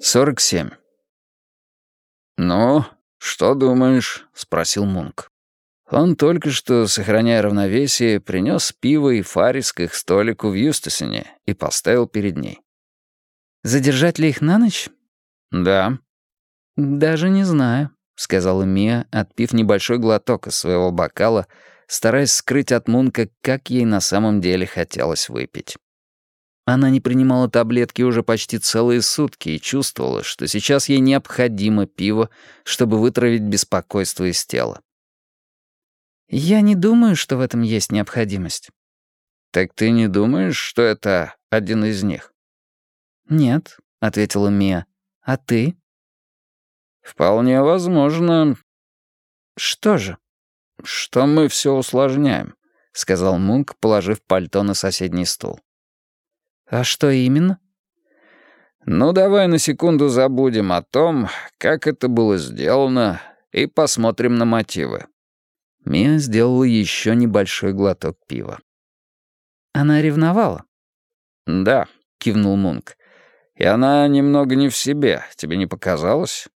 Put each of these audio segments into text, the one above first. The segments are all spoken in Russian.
47. «Ну, что думаешь?» — спросил Мунк. Он только что, сохраняя равновесие, принес пиво и фарис к их столику в Юстасине и поставил перед ней. «Задержать ли их на ночь?» «Да». «Даже не знаю», — сказала Мия, отпив небольшой глоток из своего бокала, стараясь скрыть от Мунка, как ей на самом деле хотелось выпить. Она не принимала таблетки уже почти целые сутки и чувствовала, что сейчас ей необходимо пиво, чтобы вытравить беспокойство из тела. «Я не думаю, что в этом есть необходимость». «Так ты не думаешь, что это один из них?» «Нет», — ответила Мия. «А ты?» «Вполне возможно». «Что же?» «Что мы все усложняем», — сказал Мунк, положив пальто на соседний стул. «А что именно?» «Ну, давай на секунду забудем о том, как это было сделано, и посмотрим на мотивы». Мия сделала еще небольшой глоток пива. «Она ревновала?» «Да», — кивнул Мунк. «И она немного не в себе, тебе не показалось?»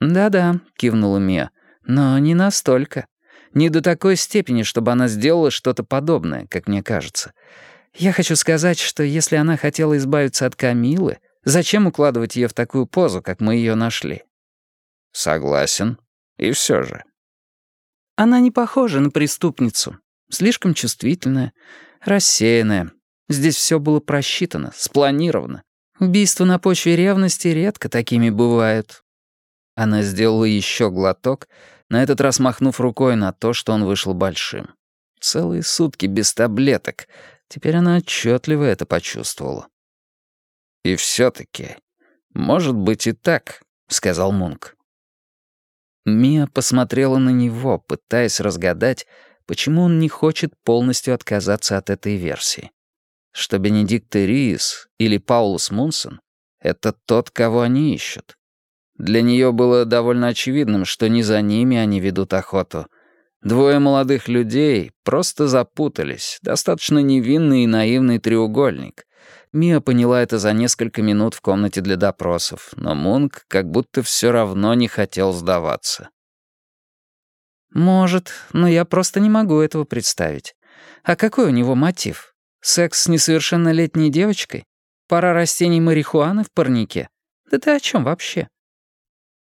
«Да-да», — кивнула Мия, — «но не настолько. Не до такой степени, чтобы она сделала что-то подобное, как мне кажется. Я хочу сказать, что если она хотела избавиться от Камилы, зачем укладывать ее в такую позу, как мы ее нашли? Согласен. И все же. Она не похожа на преступницу. Слишком чувствительная, рассеянная. Здесь все было просчитано, спланировано. Убийства на почве ревности редко такими бывают. Она сделала еще глоток, на этот раз махнув рукой на то, что он вышел большим. Целые сутки без таблеток. Теперь она отчетливо это почувствовала. «И все-таки, может быть и так», — сказал Мунк. Мия посмотрела на него, пытаясь разгадать, почему он не хочет полностью отказаться от этой версии. Что Бенедикт Риис или Паулус Мунсон — это тот, кого они ищут. Для нее было довольно очевидным, что не за ними они ведут охоту. Двое молодых людей просто запутались, достаточно невинный и наивный треугольник. Мия поняла это за несколько минут в комнате для допросов, но Мунк как будто все равно не хотел сдаваться. «Может, но я просто не могу этого представить. А какой у него мотив? Секс с несовершеннолетней девочкой? Пара растений марихуаны в парнике? Да ты о чем вообще?»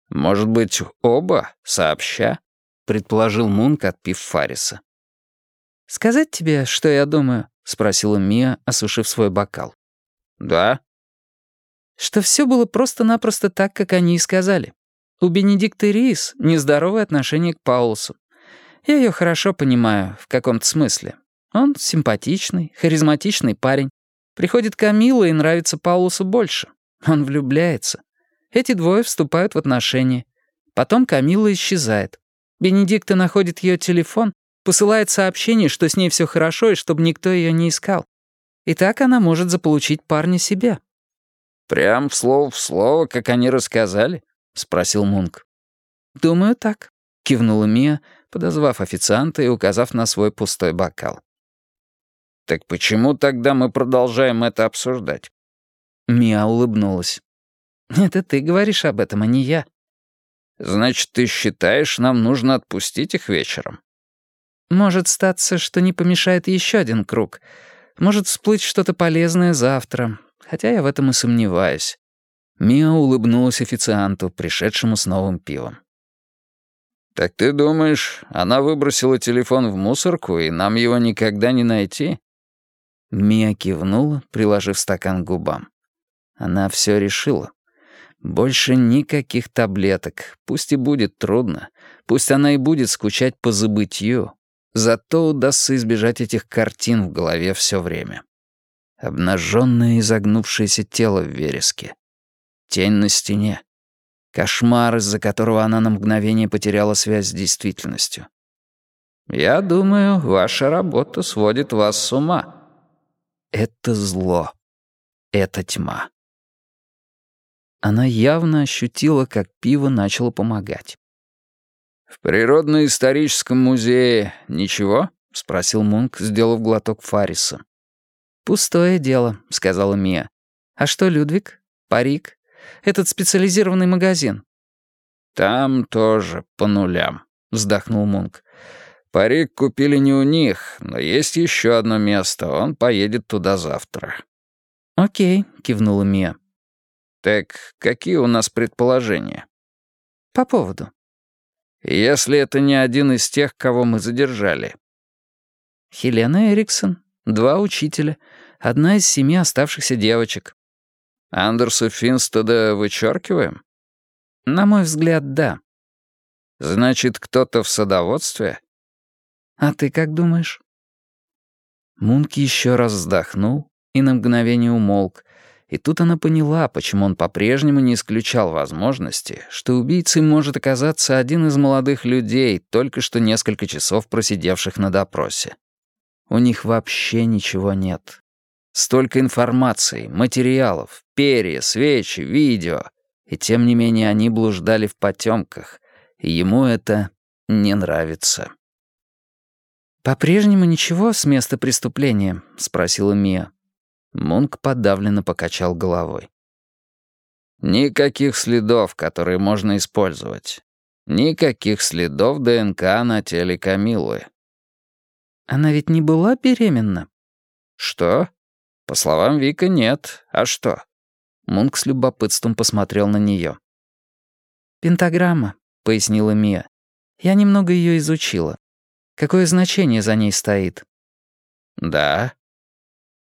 «Может быть, оба, сообща?» — предположил Мунк, отпив Фариса. «Сказать тебе, что я думаю?» — спросила Мия, осушив свой бокал. «Да?» «Что все было просто-напросто так, как они и сказали. У Бенедикта Рис нездоровое отношение к Паулусу. Я ее хорошо понимаю, в каком-то смысле. Он симпатичный, харизматичный парень. Приходит Камила и нравится Паулусу больше. Он влюбляется. Эти двое вступают в отношения. Потом Камила исчезает. Бенедикта находит ее телефон, посылает сообщение, что с ней все хорошо и чтобы никто ее не искал. И так она может заполучить парня себе. «Прям в слово в слово, как они рассказали?» — спросил Мунк. «Думаю, так», — кивнула Мия, подозвав официанта и указав на свой пустой бокал. «Так почему тогда мы продолжаем это обсуждать?» Мия улыбнулась. «Это ты говоришь об этом, а не я». «Значит, ты считаешь, нам нужно отпустить их вечером?» «Может статься, что не помешает еще один круг. Может всплыть что-то полезное завтра, хотя я в этом и сомневаюсь». Миа улыбнулась официанту, пришедшему с новым пивом. «Так ты думаешь, она выбросила телефон в мусорку, и нам его никогда не найти?» Мия кивнула, приложив стакан к губам. Она все решила. Больше никаких таблеток. Пусть и будет трудно. Пусть она и будет скучать по забытью. Зато удастся избежать этих картин в голове все время. Обнаженное изогнувшееся тело в вереске. Тень на стене. Кошмар, из-за которого она на мгновение потеряла связь с действительностью. «Я думаю, ваша работа сводит вас с ума». Это зло. Это тьма. Она явно ощутила, как пиво начало помогать. «В природно-историческом музее ничего?» — спросил Мунк, сделав глоток Фариса. «Пустое дело», — сказала Мия. А что, Людвиг? Парик? Этот специализированный магазин?» «Там тоже по нулям», — вздохнул Мунк. «Парик купили не у них, но есть еще одно место, он поедет туда завтра». «Окей», — кивнула Мия. «Так какие у нас предположения?» «По поводу?» «Если это не один из тех, кого мы задержали». «Хелена Эриксон, два учителя, одна из семи оставшихся девочек». «Андерса Финстеда вычеркиваем?» «На мой взгляд, да». «Значит, кто-то в садоводстве?» «А ты как думаешь?» Мунк еще раз вздохнул и на мгновение умолк, и тут она поняла, почему он по-прежнему не исключал возможности, что убийцей может оказаться один из молодых людей, только что несколько часов просидевших на допросе. У них вообще ничего нет. Столько информации, материалов, перья, свечи, видео. И тем не менее они блуждали в потемках, и ему это не нравится. «По-прежнему ничего с места преступления?» — спросила Мия. Мунк подавленно покачал головой. «Никаких следов, которые можно использовать. Никаких следов ДНК на теле Камилы». «Она ведь не была беременна?» «Что? По словам Вика, нет. А что?» Мунк с любопытством посмотрел на нее. «Пентаграмма», — пояснила Мия. «Я немного ее изучила. Какое значение за ней стоит?» «Да»,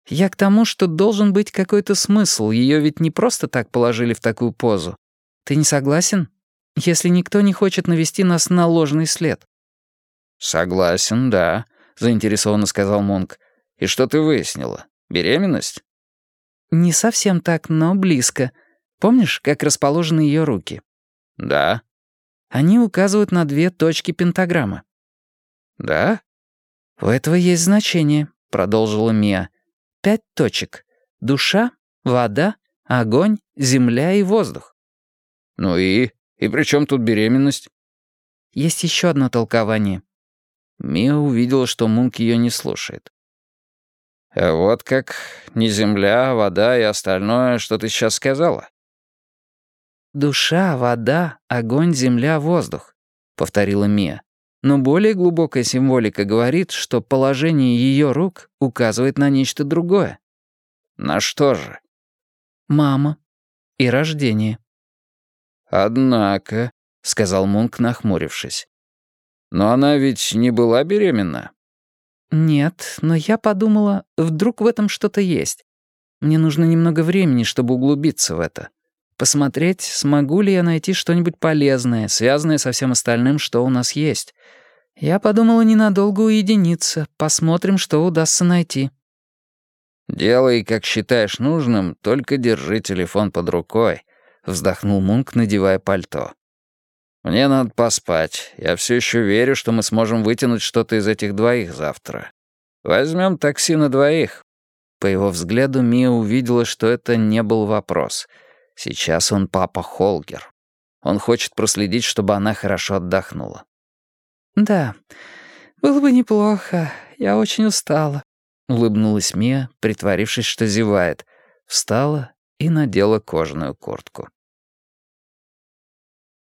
я к тому, что должен быть какой-то смысл, ее ведь не просто так положили в такую позу. Ты не согласен? Если никто не хочет навести нас на ложный след. Согласен, да, заинтересованно сказал Монк. И что ты выяснила? Беременность? Не совсем так, но близко. Помнишь, как расположены ее руки? Да. Они указывают на две точки пентаграммы. Да? У этого есть значение, продолжила Мия. Пять точек. Душа, вода, огонь, земля и воздух. Ну и? И при чем тут беременность? Есть еще одно толкование. Мия увидела, что Мунк ее не слушает. А вот как не земля, вода и остальное, что ты сейчас сказала. «Душа, вода, огонь, земля, воздух», — повторила Мия. Но более глубокая символика говорит, что положение ее рук указывает на нечто другое. На что же? Мама. И рождение. «Однако», — сказал Мунк, нахмурившись. «Но она ведь не была беременна?» «Нет, но я подумала, вдруг в этом что-то есть. Мне нужно немного времени, чтобы углубиться в это. Посмотреть, смогу ли я найти что-нибудь полезное, связанное со всем остальным, что у нас есть. Я подумала ненадолго уединиться, посмотрим, что удастся найти». «Делай, как считаешь нужным, только держи телефон под рукой», — вздохнул Мунк, надевая пальто. «Мне надо поспать. Я все еще верю, что мы сможем вытянуть что-то из этих двоих завтра. Возьмем такси на двоих». По его взгляду Мия увидела, что это не был вопрос. Сейчас он папа Холгер. Он хочет проследить, чтобы она хорошо отдохнула. «Да, было бы неплохо. Я очень устала», — улыбнулась Мия, притворившись, что зевает. Встала и надела кожаную куртку.